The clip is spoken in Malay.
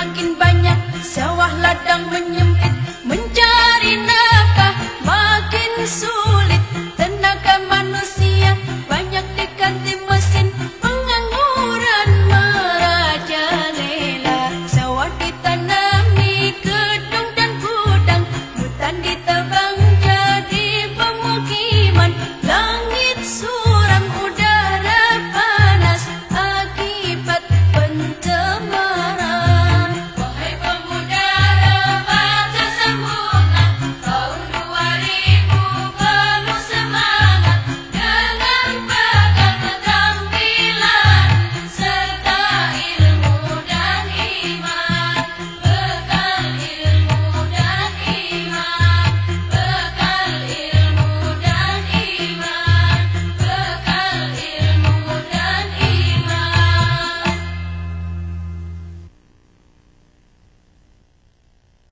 makin banyak. Sawah ladang menyempit